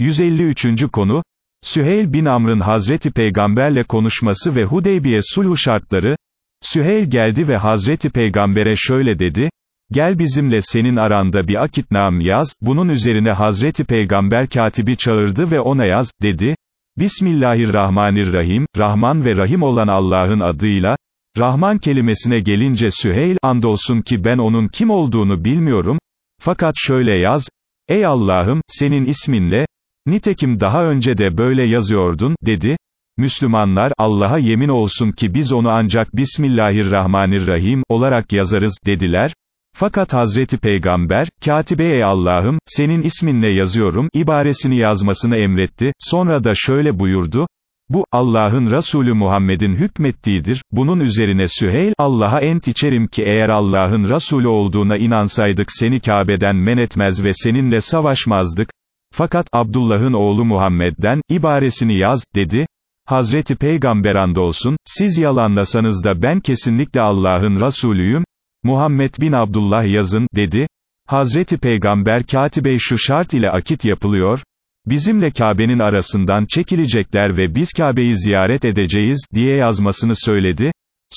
153. konu, Süheyl bin Amr'ın Hazreti Peygamberle konuşması ve Hudeybiye sulhu şartları, Süheyl geldi ve Hazreti Peygamber'e şöyle dedi, gel bizimle senin aranda bir akitnam yaz, bunun üzerine Hazreti Peygamber katibi çağırdı ve ona yaz, dedi, Bismillahirrahmanirrahim, Rahman ve Rahim olan Allah'ın adıyla, Rahman kelimesine gelince Süheyl, andolsun ki ben onun kim olduğunu bilmiyorum, fakat şöyle yaz, ey Allah'ım, senin isminle, nitekim daha önce de böyle yazıyordun, dedi, Müslümanlar, Allah'a yemin olsun ki biz onu ancak Bismillahirrahmanirrahim, olarak yazarız, dediler, fakat Hazreti Peygamber, katibe ey Allah'ım, senin isminle yazıyorum, ibaresini yazmasını emretti, sonra da şöyle buyurdu, bu, Allah'ın Resulü Muhammed'in hükmettiğidir, bunun üzerine Süheyl, Allah'a ent içerim ki eğer Allah'ın Resulü olduğuna inansaydık seni Kabe'den men etmez ve seninle savaşmazdık, fakat Abdullah'ın oğlu Muhammed'den, ibaresini yaz, dedi, Hazreti Peygamber andolsun, siz yalanlasanız da ben kesinlikle Allah'ın Resulüyüm, Muhammed bin Abdullah yazın, dedi, Hazreti Peygamber katibe şu şart ile akit yapılıyor, bizimle Kabe'nin arasından çekilecekler ve biz Kabe'yi ziyaret edeceğiz, diye yazmasını söyledi,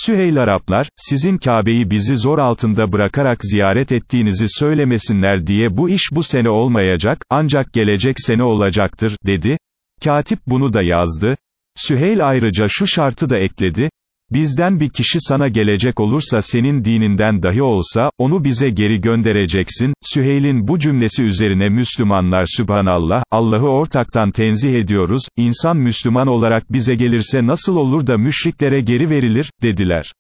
Süheyl Araplar, sizin Kabe'yi bizi zor altında bırakarak ziyaret ettiğinizi söylemesinler diye bu iş bu sene olmayacak, ancak gelecek sene olacaktır, dedi, katip bunu da yazdı, Süheyl ayrıca şu şartı da ekledi, Bizden bir kişi sana gelecek olursa senin dininden dahi olsa, onu bize geri göndereceksin. Süheyl'in bu cümlesi üzerine Müslümanlar Sübhanallah, Allah'ı ortaktan tenzih ediyoruz, insan Müslüman olarak bize gelirse nasıl olur da müşriklere geri verilir, dediler.